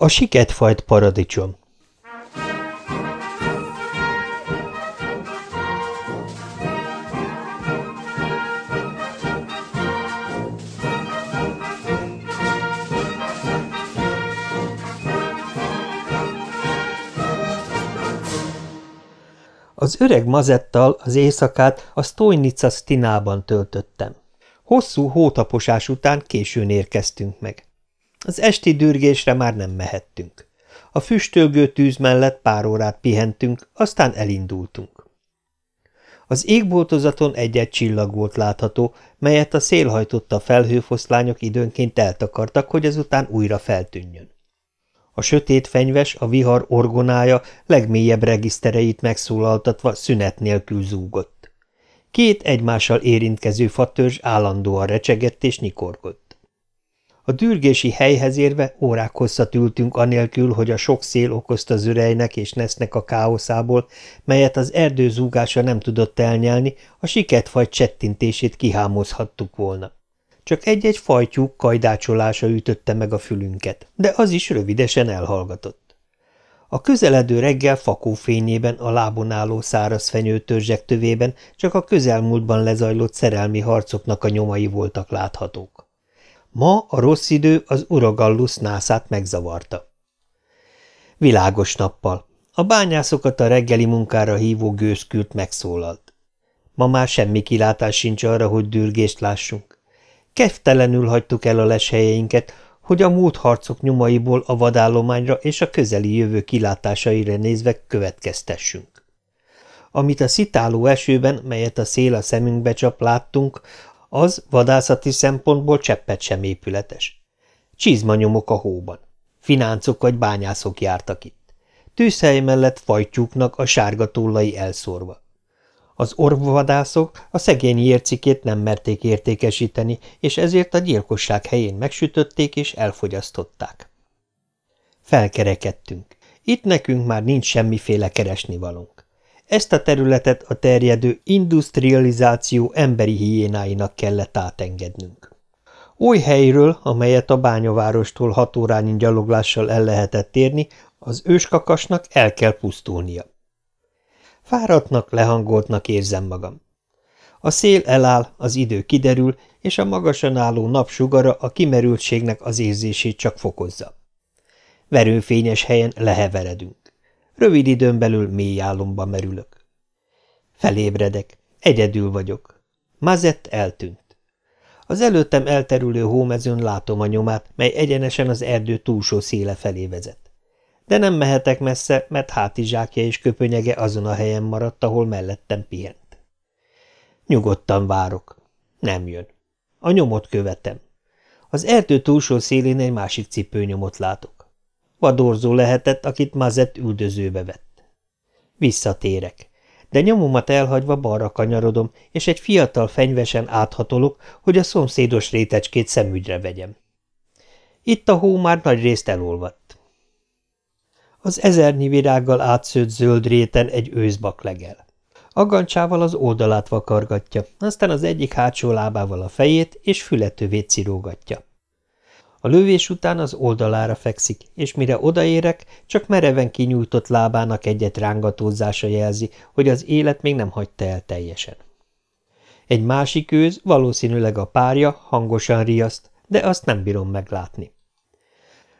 A siketfajt paradicsom Az öreg mazettal az éjszakát a Stojnica Stinában töltöttem. Hosszú hótaposás után későn érkeztünk meg. Az esti dürgésre már nem mehettünk. A füstölgő tűz mellett pár órát pihentünk, aztán elindultunk. Az égboltozaton egy-egy csillag volt látható, melyet a szél hajtott a felhőfoszlányok időnként eltakartak, hogy ezután újra feltűnjön. A sötét fenyves, a vihar orgonája legmélyebb regisztereit megszólaltatva szünet nélkül zúgott. Két egymással érintkező fatörzs állandóan recsegett és nyikorgott. A dürgési helyhez érve órák hosszat ültünk anélkül, hogy a sok szél okozta zürejnek és nesznek a káoszából, melyet az erdő zúgása nem tudott elnyelni, a siketfaj csettintését kihámozhattuk volna. Csak egy-egy fajtyú kajdácsolása ütötte meg a fülünket, de az is rövidesen elhallgatott. A közeledő reggel fakó fényében a lábon álló száraz fenyőtörzsek tövében csak a közelmúltban lezajlott szerelmi harcoknak a nyomai voltak láthatók. Ma a rossz idő az uragallus nászát megzavarta. Világos nappal. A bányászokat a reggeli munkára hívó gőzkült megszólalt. Ma már semmi kilátás sincs arra, hogy dürgést lássunk. Keftelenül hagytuk el a leshelyeinket, hogy a múlt harcok nyomaiból a vadállományra és a közeli jövő kilátásaira nézve következtessünk. Amit a szitáló esőben, melyet a szél a szemünkbe csap, láttunk, az vadászati szempontból cseppet sem épületes. Csizmanyomok a hóban. Fináncok vagy bányászok jártak itt. Tűzhely mellett fajtyúknak a sárga tollai elszórva. Az orvvadászok a szegény ércikét nem merték értékesíteni, és ezért a gyilkosság helyén megsütötték és elfogyasztották. Felkerekedtünk. Itt nekünk már nincs semmiféle keresnivalónk. Ezt a területet a terjedő industrializáció emberi hiénáinak kellett átengednünk. Oly helyről, amelyet a bányavárostól hat órányi gyaloglással el lehetett érni, az őskakasnak el kell pusztulnia. Fáradtnak, lehangoltnak érzem magam. A szél eláll, az idő kiderül, és a magasan álló nap sugara a kimerültségnek az érzését csak fokozza. Verőfényes helyen leheveredünk. Rövid időn belül mély álomba merülök. Felébredek. Egyedül vagyok. Mazett eltűnt. Az előttem elterülő hómezőn látom a nyomát, mely egyenesen az erdő túlsó széle felé vezet de nem mehetek messze, mert hátizsákja és köpönyege azon a helyen maradt, ahol mellettem pihent. Nyugodtan várok. Nem jön. A nyomot követem. Az erdő túlsó szélén egy másik cipőnyomot látok. Vadorzó lehetett, akit Mazett üldözőbe vett. Visszatérek, de nyomomat elhagyva balra kanyarodom, és egy fiatal fenyvesen áthatolok, hogy a szomszédos rétecskét szemügyre vegyem. Itt a hó már nagy részt elolvadt. Az ezernyi virággal átszőtt zöld réten egy őszbak legel. Agancsával az oldalát vakargatja, aztán az egyik hátsó lábával a fejét és fületövét cirógatja. A lövés után az oldalára fekszik, és mire odaérek, csak mereven kinyújtott lábának egyet rángatózása jelzi, hogy az élet még nem hagyta el teljesen. Egy másik őz, valószínűleg a párja, hangosan riaszt, de azt nem bírom meglátni.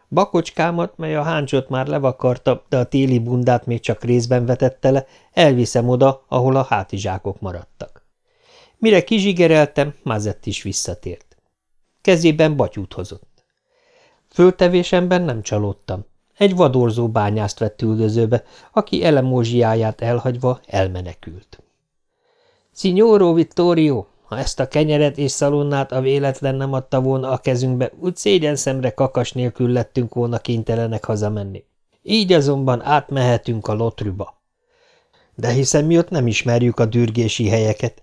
Bakocskámat, mely a háncsot már levakarta, de a téli bundát még csak részben vetette le, elviszem oda, ahol a hátizsákok maradtak. Mire kizsigereltem, Mazett is visszatért. Kezében batyút hozott. Föltevésemben nem csalódtam. Egy vadorzó bányászt vett üldözőbe, aki elemózsiáját elhagyva elmenekült. – Signoro Vittorio, ha ezt a kenyeret és szalonnát a véletlen nem adta volna a kezünkbe, úgy szégyen szemre kakas nélkül lettünk volna kénytelenek hazamenni. Így azonban átmehetünk a lotrüba. De hiszen mi ott nem ismerjük a dürgési helyeket.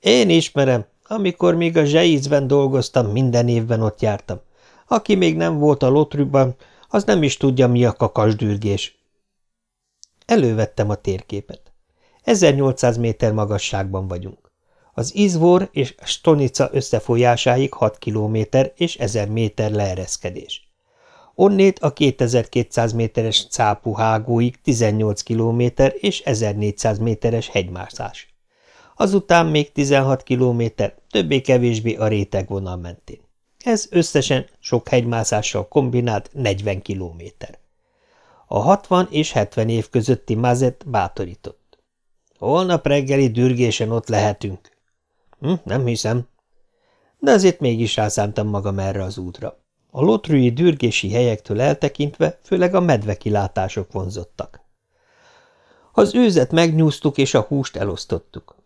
Én ismerem, amikor még a zseizben dolgoztam, minden évben ott jártam. Aki még nem volt a lotrüban, az nem is tudja, mi a kakasdürgés. Elővettem a térképet. 1800 méter magasságban vagyunk. Az Izvor és Stonica összefolyásáig 6 kilométer és 1000 méter leereszkedés. Onnét a 2200 méteres cápú hágóig 18 kilométer és 1400 méteres hegymászás. Azután még 16 kilométer, többé-kevésbé a rétegvonal mentén. Ez összesen sok hegymászással kombinált 40 kilométer. A 60 és 70 év közötti Mazet bátorított. Holnap reggeli dürgésen ott lehetünk. Hm, nem hiszem. De azért mégis rászántam magam erre az útra. A lotrui dürgési helyektől eltekintve főleg a medvekilátások vonzottak. Az őzet megnyúztuk, és a húst elosztottuk.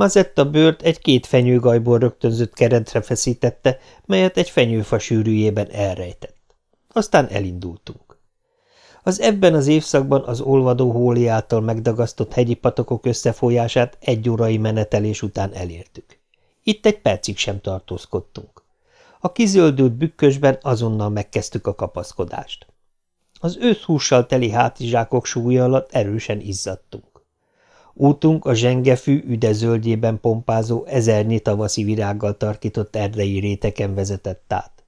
Mazetta bőrt egy két fenyőgajból rögtönzött keretre feszítette, melyet egy fenyőfa sűrűjében elrejtett. Aztán elindultunk. Az ebben az évszakban az olvadó hóli által megdagasztott hegyi patokok összefolyását egy órai menetelés után elértük. Itt egy percig sem tartózkodtunk. A kizöldült bükkösben azonnal megkezdtük a kapaszkodást. Az őszhússal teli hátizsákok súlya alatt erősen izzadtunk. Útunk a zsengefű üdezöldjében pompázó ezernyi tavaszi virággal tarkított erdei réteken vezetett át.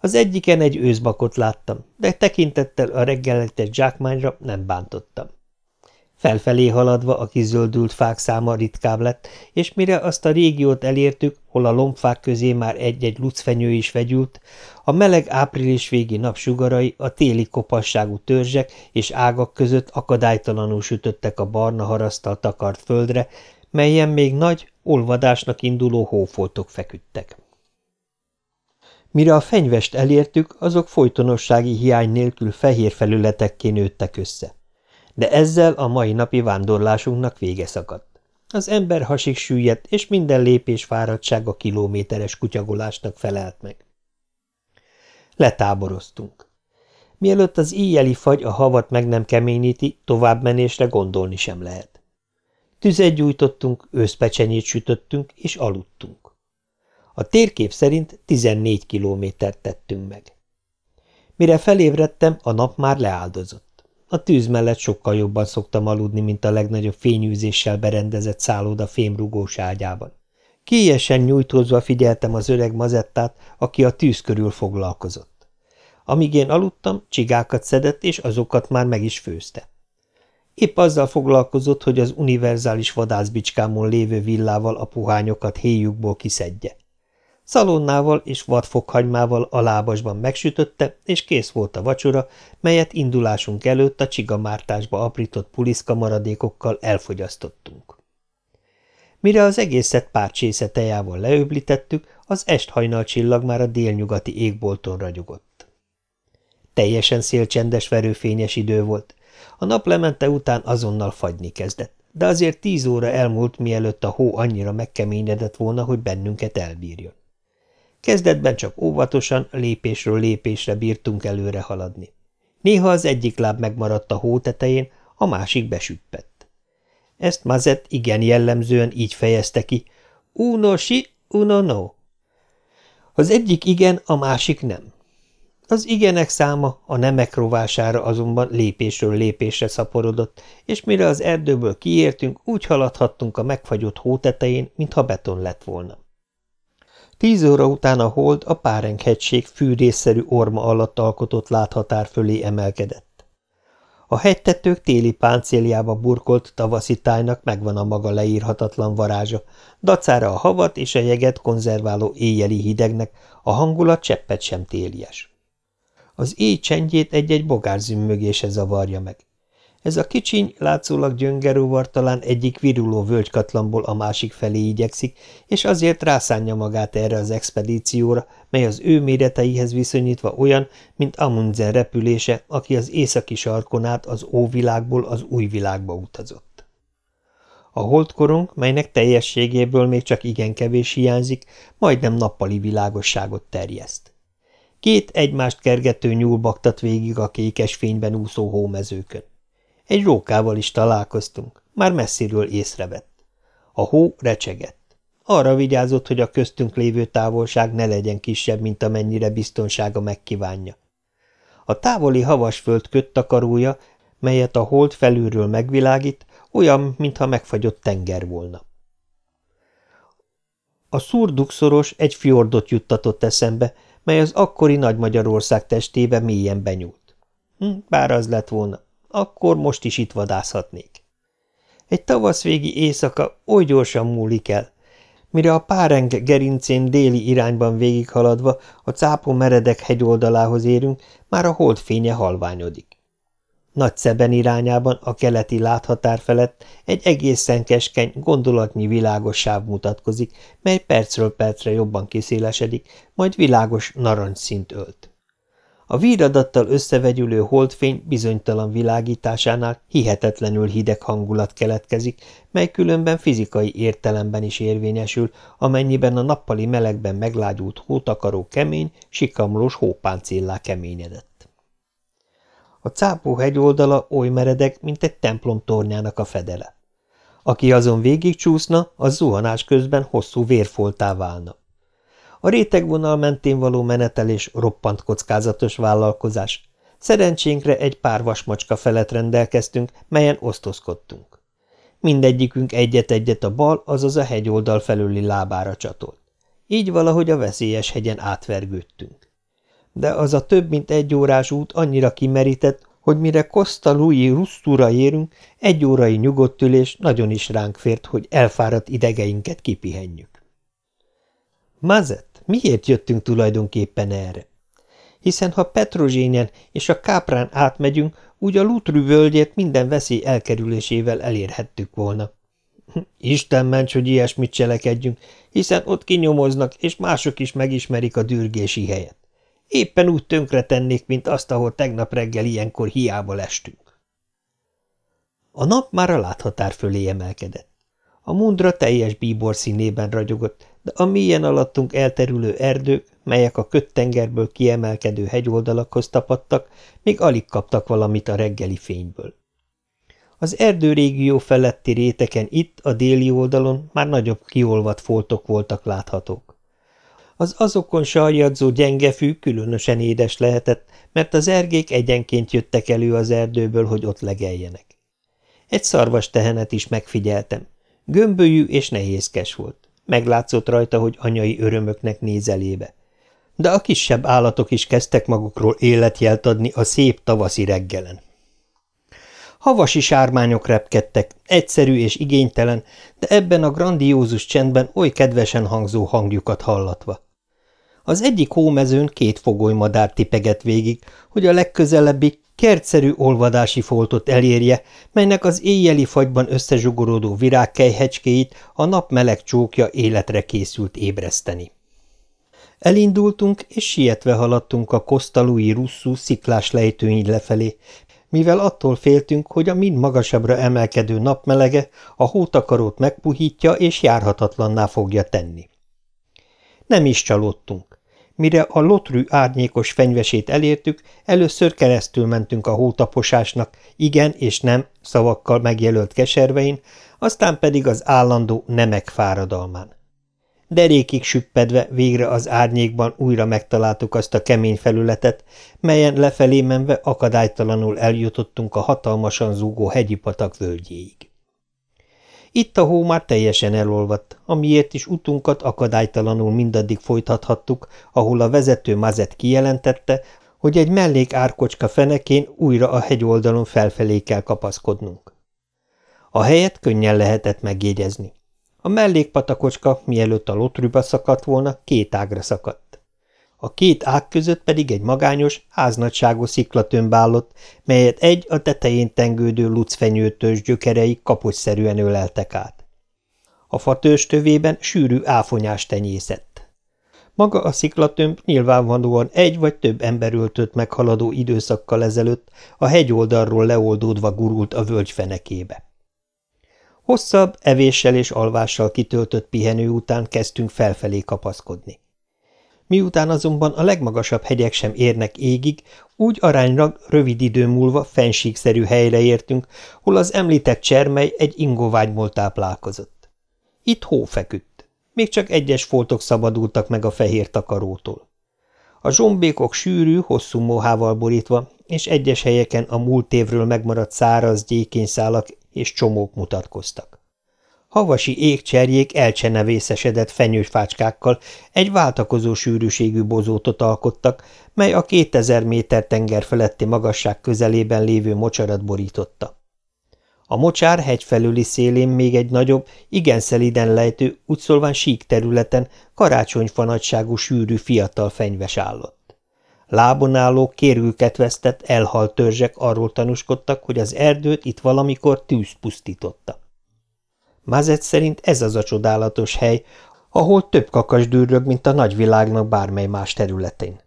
Az egyiken egy őszbakot láttam, de tekintettel a reggeletes zsákmányra nem bántottam. Felfelé haladva a kizöldült fák száma ritkább lett, és mire azt a régiót elértük, hol a lombfák közé már egy-egy lucfenyő is vegyült, a meleg április végi napsugarai a téli kopasságú törzsek és ágak között akadálytalanul sütöttek a barna harasztal takart földre, melyen még nagy, olvadásnak induló hófoltok feküdtek. Mire a fenyvest elértük, azok folytonossági hiány nélkül fehér felületekké nőttek össze de ezzel a mai napi vándorlásunknak vége szakadt. Az ember hasig süllyedt, és minden lépés fáradtsága kilométeres kutyagolásnak felelt meg. Letáboroztunk. Mielőtt az íjjeli fagy a havat meg nem keményíti, továbbmenésre gondolni sem lehet. Tüzet gyújtottunk, őszpecsenyét sütöttünk, és aludtunk. A térkép szerint 14 kilométert tettünk meg. Mire felébredtem, a nap már leáldozott. A tűz mellett sokkal jobban szoktam aludni, mint a legnagyobb fényűzéssel berendezett szálloda fémrugós ágyában. Kiesen nyújtózva figyeltem az öreg mazettát, aki a tűz körül foglalkozott. Amíg én aludtam, csigákat szedett, és azokat már meg is főzte. Épp azzal foglalkozott, hogy az univerzális vadászbicskámon lévő villával a puhányokat héjukból kiszedje. Szalonnával és vadfokhagymával a lábasban megsütötte, és kész volt a vacsora, melyet indulásunk előtt a csigamártásba aprított puliszka maradékokkal elfogyasztottunk. Mire az egészet pár csésze tejával leöblítettük, az esthajnal csillag már a délnyugati égbolton ragyogott. Teljesen szélcsendes verőfényes idő volt. A naplemente után azonnal fagyni kezdett, de azért tíz óra elmúlt, mielőtt a hó annyira megkeményedett volna, hogy bennünket elbírjon. Kezdetben csak óvatosan, lépésről lépésre bírtunk előre haladni. Néha az egyik láb megmaradt a hó tetején, a másik besüppett. Ezt Mazet igen jellemzően így fejezte ki, uno si, uno no. Az egyik igen, a másik nem. Az igenek száma a nemek rovására azonban lépésről lépésre szaporodott, és mire az erdőből kiértünk, úgy haladhattunk a megfagyott hó tetején, mintha beton lett volna. Tíz óra után a hold a Párenghegység fűrészszerű orma alatt alkotott láthatár fölé emelkedett. A hegytetők téli páncéljába burkolt tavaszi tájnak megvan a maga leírhatatlan varázsa, dacára a havat és a jeget konzerváló éjjeli hidegnek a hangulat cseppet sem télies. Az éj csendjét egy-egy bogárzümmögése zavarja meg. Ez a kicsiny, látszólag gyöngerúvar talán egyik viruló völgykatlamból a másik felé igyekszik, és azért rászánja magát erre az expedícióra, mely az ő méreteihez viszonyítva olyan, mint Amundsen repülése, aki az északi sarkon át az óvilágból az új világba utazott. A holdkorong, melynek teljességéből még csak igen kevés hiányzik, majdnem nappali világosságot terjeszt. Két egymást kergető nyúl baktat végig a kékes fényben úszó hómezőkön. Egy rókával is találkoztunk, már messziről észrevett. A hó recsegett. Arra vigyázott, hogy a köztünk lévő távolság ne legyen kisebb, mint amennyire biztonsága megkívánja. A távoli havasföld köttakarója, melyet a hold felülről megvilágít, olyan, mintha megfagyott tenger volna. A szurdukszoros egy fjordot juttatott eszembe, mely az akkori Nagy Magyarország testébe mélyen benyúlt. Hm, bár az lett volna, akkor most is itt vadászhatnék. Egy tavaszvégi éjszaka oly gyorsan múlik el, mire a páreng gerincén déli irányban végighaladva a cápó meredek hegyoldalához érünk, már a holdfénye halványodik. Nagy Szeben irányában a keleti láthatár felett egy egészen keskeny, gondolatnyi világos sáv mutatkozik, mely percről percre jobban kiszélesedik, majd világos narancsszint ölt. A víradattal összevegyülő holdfény bizonytalan világításánál hihetetlenül hideg hangulat keletkezik, mely különben fizikai értelemben is érvényesül, amennyiben a nappali melegben meglágyult hótakaró kemény, sikamlós hópáncéllá keményedett. A cápó hegyoldala oly meredek, mint egy templom tornyának a fedele. Aki azon végigcsúszna, az zuhanás közben hosszú vérfoltá válna. A rétegvonal mentén való menetelés roppant kockázatos vállalkozás. Szerencsénkre egy pár vasmacska felett rendelkeztünk, melyen osztozkodtunk. Mindegyikünk egyet-egyet a bal, azaz a hegyoldal felüli lábára csatolt. Így valahogy a veszélyes hegyen átvergődtünk. De az a több mint egy órás út annyira kimerített, hogy mire Costa Louis Rusztúra érünk, egy órai nyugodt ülés nagyon is ránk fért, hogy elfáradt idegeinket kipihenjük. Mazet, miért jöttünk tulajdonképpen erre? Hiszen ha Petrozsényen és a Káprán átmegyünk, úgy a Lutrű völgyét minden veszély elkerülésével elérhettük volna. Isten ments, hogy ilyesmit cselekedjünk, hiszen ott kinyomoznak, és mások is megismerik a dürgési helyet. Éppen úgy tönkre tennék, mint azt, ahol tegnap reggel ilyenkor hiába lestünk. A nap már a láthatár fölé emelkedett. A mundra teljes bíbor színében ragyogott, de a mélyen alattunk elterülő erdők, melyek a köttengerből kiemelkedő hegyoldalakhoz tapadtak, még alig kaptak valamit a reggeli fényből. Az erdőrégió feletti réteken itt, a déli oldalon már nagyobb kiolvat foltok voltak láthatók. Az azokon sarjadzó gyenge fű különösen édes lehetett, mert az ergék egyenként jöttek elő az erdőből, hogy ott legeljenek. Egy szarvas tehenet is megfigyeltem. Gömbölyű és nehézkes volt. Meglátszott rajta, hogy anyai örömöknek nézelébe. De a kisebb állatok is kezdtek magukról életjelt adni a szép tavaszi reggelen. Havasi sármányok repkedtek, egyszerű és igénytelen, de ebben a grandiózus csendben oly kedvesen hangzó hangjukat hallatva. Az egyik hómezőn két fogolymadár tipegett végig, hogy a legközelebbi kertszerű olvadási foltot elérje, melynek az éjjeli fagyban összezsugorodó virágkejhecskéit a nap meleg csókja életre készült ébreszteni. Elindultunk, és sietve haladtunk a kosztalúi russzú sziklás lejtőny lefelé, mivel attól féltünk, hogy a mind magasabbra emelkedő napmelege a hótakarót megpuhítja és járhatatlanná fogja tenni. Nem is csalódtunk. Mire a lotrű árnyékos fenyvesét elértük, először keresztül mentünk a hótaposásnak, igen és nem szavakkal megjelölt keservein, aztán pedig az állandó nemek fáradalmán. Derékig süppedve végre az árnyékban újra megtaláltuk azt a kemény felületet, melyen lefelé menve akadálytalanul eljutottunk a hatalmasan zúgó hegyi patak völgyéig. Itt a hó már teljesen elolvadt, amiért is utunkat akadálytalanul mindaddig folytathattuk, ahol a vezető Mazet kijelentette, hogy egy mellék árkocska fenekén újra a hegyoldalon felfelé kell kapaszkodnunk. A helyet könnyen lehetett megjegyezni. A mellékpatakocska, mielőtt a lotrüba szakadt volna, két ágra szakadt a két ág között pedig egy magányos, háznagyságú sziklatömb állott, melyet egy a tetején tengődő lucfenyőtös gyökerei kapocsszerűen öleltek át. A fatős tövében sűrű áfonyás tenyészett. Maga a sziklatömb nyilvánvalóan egy vagy több ember öltött meghaladó időszakkal ezelőtt a hegyoldalról leoldódva gurult a völgy fenekébe. Hosszabb, evéssel és alvással kitöltött pihenő után kezdtünk felfelé kapaszkodni. Miután azonban a legmagasabb hegyek sem érnek égig, úgy aránylag rövid idő múlva fensíkszerű helyre értünk, hol az említett csermely egy ingovágymól táplálkozott. Itt hó feküdt. Még csak egyes foltok szabadultak meg a fehér takarótól. A zsombékok sűrű, hosszú mohával borítva, és egyes helyeken a múlt évről megmaradt száraz gyékényszálak és csomók mutatkoztak. Havasi égcserjék elcsenevészesedett fenyőfácskákkal egy váltakozó sűrűségű bozótot alkottak, mely a 2000 méter tenger feletti magasság közelében lévő mocsarat borította. A mocsár hegy felüli szélén még egy nagyobb, igen szeliden lejtő, úgy sík területen karácsonyfanagyságú sűrű fiatal fenyves állott. Lábon álló, kérgüket vesztett, elhalt törzsek arról tanúskodtak, hogy az erdőt itt valamikor tűz pusztította. Mazet szerint ez az a csodálatos hely, ahol több kakas dűrög, mint a nagyvilágnak bármely más területén.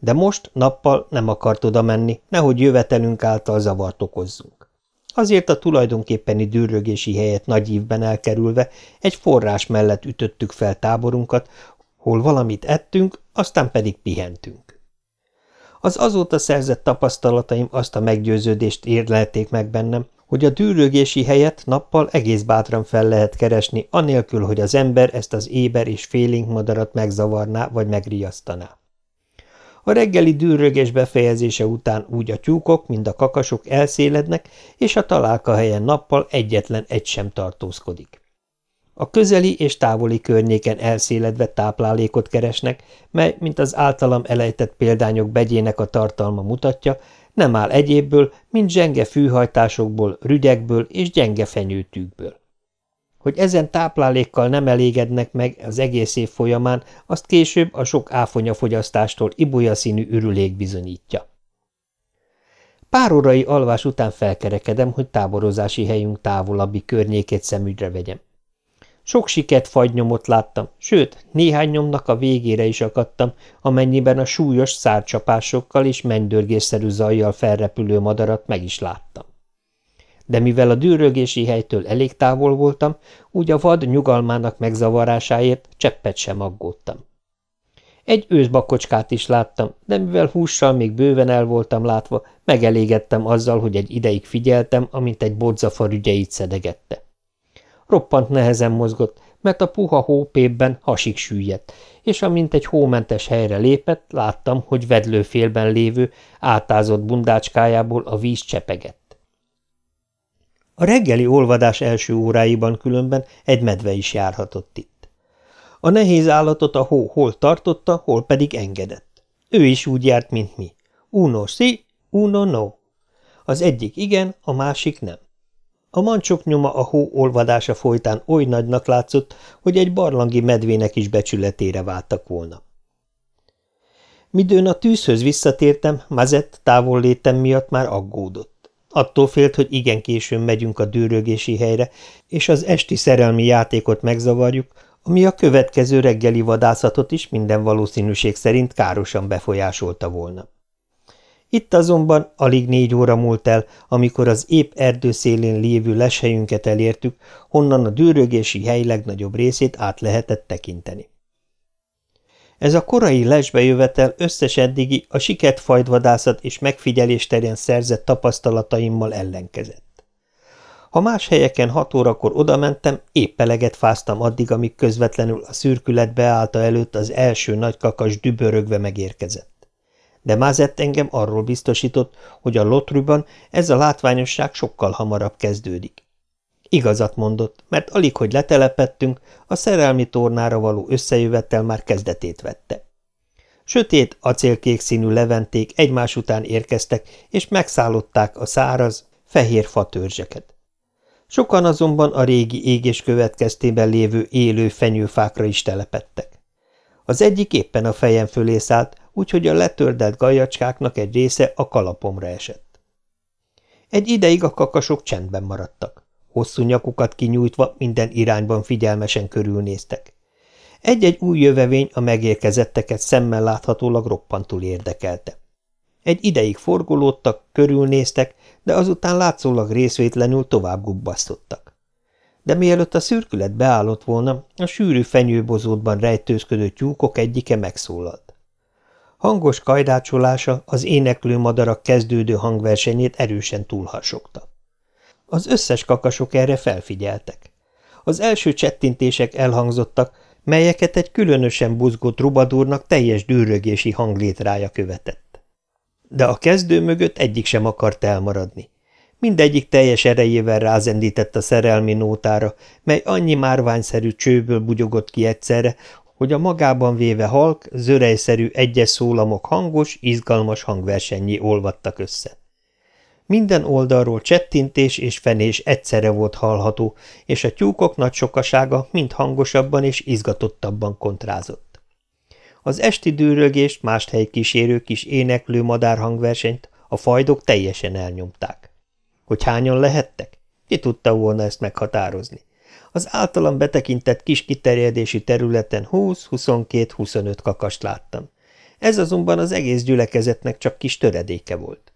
De most nappal nem akart oda menni, nehogy jövetelünk által zavart okozzunk. Azért a tulajdonképpeni dűrögési helyet nagy ívben elkerülve egy forrás mellett ütöttük fel táborunkat, hol valamit ettünk, aztán pedig pihentünk. Az azóta szerzett tapasztalataim azt a meggyőződést érlelték meg bennem, hogy a dűrögési helyet nappal egész bátran fel lehet keresni, anélkül, hogy az ember ezt az éber és félénk madarat megzavarná vagy megriasztaná. A reggeli dűrögés befejezése után úgy a tyúkok, mind a kakasok elszélednek, és a találka helyen nappal egyetlen egy sem tartózkodik. A közeli és távoli környéken elszéledve táplálékot keresnek, mely, mint az általam elejtett példányok begyének a tartalma mutatja, nem áll egyébből, mint zsenge fűhajtásokból, rügyekből és gyenge fenyőtűkből. Hogy ezen táplálékkal nem elégednek meg az egész év folyamán, azt később a sok áfonyafogyasztástól ibolya színű ürülék bizonyítja. Pár órai alvás után felkerekedem, hogy táborozási helyünk távolabbi környékét szemügyre vegyem. Sok siket fagynyomot láttam, sőt, néhány nyomnak a végére is akadtam, amennyiben a súlyos szárcsapásokkal és mennydörgésszerű zajjal felrepülő madarat meg is láttam. De mivel a dűrögési helytől elég távol voltam, úgy a vad nyugalmának megzavarásáért cseppet sem aggódtam. Egy őszbakocskát is láttam, de mivel hússal még bőven el voltam látva, megelégettem azzal, hogy egy ideig figyeltem, amint egy bodzafa rügyeit szedegette. Roppant nehezen mozgott, mert a puha hópépben hasig süllyedt, és amint egy hómentes helyre lépett, láttam, hogy vedlőfélben lévő, átázott bundácskájából a víz csepegett. A reggeli olvadás első óráiban különben egy medve is járhatott itt. A nehéz állatot a hó hol tartotta, hol pedig engedett. Ő is úgy járt, mint mi. Uno si, uno no. Az egyik igen, a másik nem. A mancsok nyoma a hó olvadása folytán oly nagynak látszott, hogy egy barlangi medvének is becsületére váltak volna. Midőn a tűzhöz visszatértem, Mazett távol létem miatt már aggódott. Attól félt, hogy igen későn megyünk a dűrögési helyre, és az esti szerelmi játékot megzavarjuk, ami a következő reggeli vadászatot is minden valószínűség szerint károsan befolyásolta volna. Itt azonban alig négy óra múlt el, amikor az épp erdő szélén lévő leshelyünket elértük, honnan a dűrögési hely legnagyobb részét át lehetett tekinteni. Ez a korai lesbejövetel összes eddigi a siket fajtvadászat és megfigyelés terén szerzett tapasztalataimmal ellenkezett. Ha más helyeken hat órakor odamentem, épp eleget fáztam addig, amíg közvetlenül a szürkület beállta előtt az első nagy kakas dübörögve megérkezett de Mázett engem arról biztosított, hogy a Lotrüban ez a látványosság sokkal hamarabb kezdődik. Igazat mondott, mert alig, hogy letelepettünk, a szerelmi tornára való összejövettel már kezdetét vette. Sötét, acélkék színű leventék egymás után érkeztek, és megszállották a száraz, fehér fatörzseket. Sokan azonban a régi égés következtében lévő élő fenyőfákra is telepettek. Az egyik éppen a fejem fölé szállt, úgyhogy a letördelt gajacskáknak egy része a kalapomra esett. Egy ideig a kakasok csendben maradtak. Hosszú nyakukat kinyújtva minden irányban figyelmesen körülnéztek. Egy-egy új jövevény a megérkezetteket szemmel láthatólag roppantul érdekelte. Egy ideig forgolódtak, körülnéztek, de azután látszólag részvétlenül tovább gubbasztottak. De mielőtt a szürkület beállott volna, a sűrű fenyőbozótban rejtőzködő tyúkok egyike megszólalt. Hangos kajdácsolása az éneklő madarak kezdődő hangversenyét erősen túlharsogta. Az összes kakasok erre felfigyeltek. Az első csettintések elhangzottak, melyeket egy különösen buzgó trubadúrnak teljes dűrögési hanglétrája követett. De a kezdő mögött egyik sem akart elmaradni. Mindegyik teljes erejével rázendített a szerelmi nótára, mely annyi márványszerű csőből bugyogott ki egyszerre, hogy a magában véve halk, zörejszerű egyes szólamok hangos, izgalmas hangversennyé olvadtak össze. Minden oldalról csettintés és fenés egyszerre volt hallható, és a tyúkok nagy sokasága mind hangosabban és izgatottabban kontrázott. Az esti dűrögést mást hely kísérő kis éneklő madárhangversenyt a fajdok teljesen elnyomták. Hogy hányan lehettek? Ki tudta volna ezt meghatározni? Az általam betekintett kis kiterjedési területen 20-22-25 kakast láttam. Ez azonban az egész gyülekezetnek csak kis töredéke volt.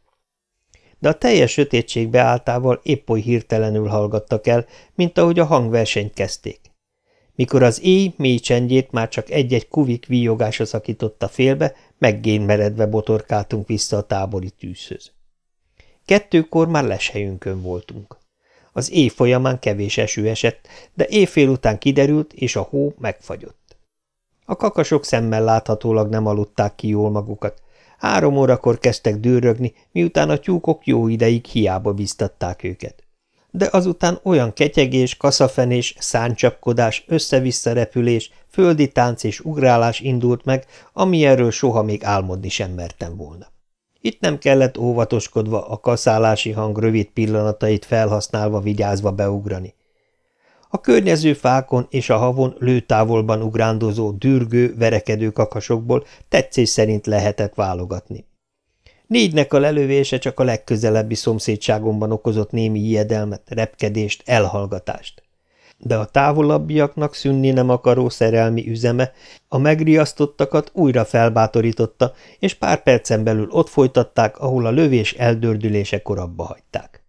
De a teljes sötétség beálltával épp oly hirtelenül hallgattak el, mint ahogy a hangversenyt kezdték. Mikor az éj mély csendjét már csak egy-egy kuvik víjogása szakította félbe, meredve botorkáltunk vissza a tábori tűzhöz. Kettőkor már leshelyünkön voltunk. Az éj folyamán kevés eső esett, de éjfél után kiderült, és a hó megfagyott. A kakasok szemmel láthatólag nem aludták ki jól magukat. Három órakor kezdtek dőrögni, miután a tyúkok jó ideig hiába biztatták őket. De azután olyan ketyegés, kaszafenés, száncsapkodás, össze-vissza repülés, földi tánc és ugrálás indult meg, ami erről soha még álmodni sem mertem volna. Itt nem kellett óvatoskodva a kaszálási hang rövid pillanatait felhasználva vigyázva beugrani. A környező fákon és a havon lőtávolban ugrándozó, dürgő, verekedő kakasokból tetszés szerint lehetett válogatni. Négynek a lelövése csak a legközelebbi szomszédságomban okozott némi ijedelmet, repkedést, elhallgatást de a távolabbiaknak szűnni nem akaró szerelmi üzeme a megriasztottakat újra felbátorította, és pár percen belül ott folytatták, ahol a lövés eldördülése korabba hagyták.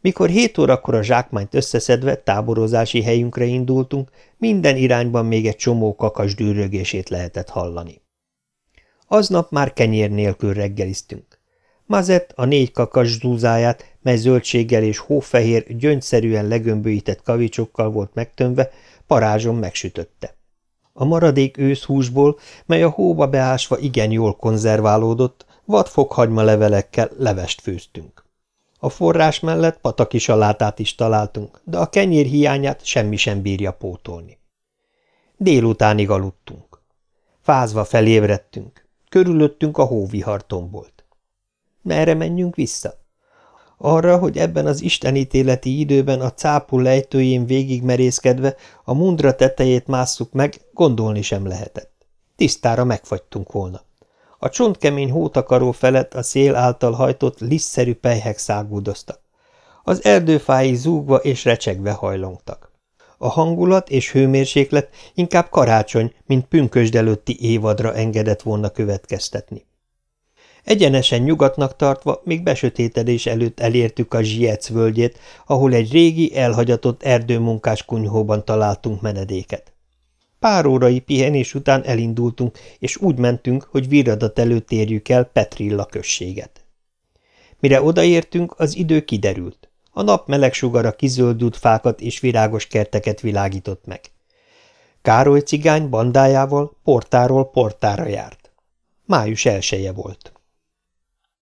Mikor hét órakor a zsákmányt összeszedve táborozási helyünkre indultunk, minden irányban még egy csomó kakas dűrögését lehetett hallani. Aznap már kenyér nélkül reggeliztünk. Mazet a négy kakas zúzáját, mely zöldséggel és hófehér, gyöngyszerűen legömböített kavicsokkal volt megtömve, parázson megsütötte. A maradék őszhúsból, mely a hóba beásva igen jól konzerválódott, vadfokhagyma levelekkel levest főztünk. A forrás mellett pataki salátát is találtunk, de a kenyér hiányát semmi sem bírja pótolni. Délutánig aludtunk. Fázva felébredtünk. Körülöttünk a hóvihar tombolt. Merre menjünk vissza? Arra, hogy ebben az istenítéleti időben a cápul lejtőjén végigmerészkedve a mundra tetejét másszuk meg, gondolni sem lehetett. Tisztára megfagytunk volna. A csontkemény hótakaró felett a szél által hajtott lisztszerű pejhek szágúdoztak. Az erdőfái zúgva és recsegve hajlongtak. A hangulat és hőmérséklet inkább karácsony, mint pünkösd előtti évadra engedett volna következtetni. Egyenesen nyugatnak tartva még besötétedés előtt elértük a Zsiec völgyét, ahol egy régi, elhagyatott erdőmunkás kunyhóban találtunk menedéket. Pár órai pihenés után elindultunk, és úgy mentünk, hogy viradat előtt érjük el Petrilla községet. Mire odaértünk, az idő kiderült. A nap meleg sugara kizöldült fákat és virágos kerteket világított meg. Károly cigány bandájával portáról portára járt. Május elseje volt.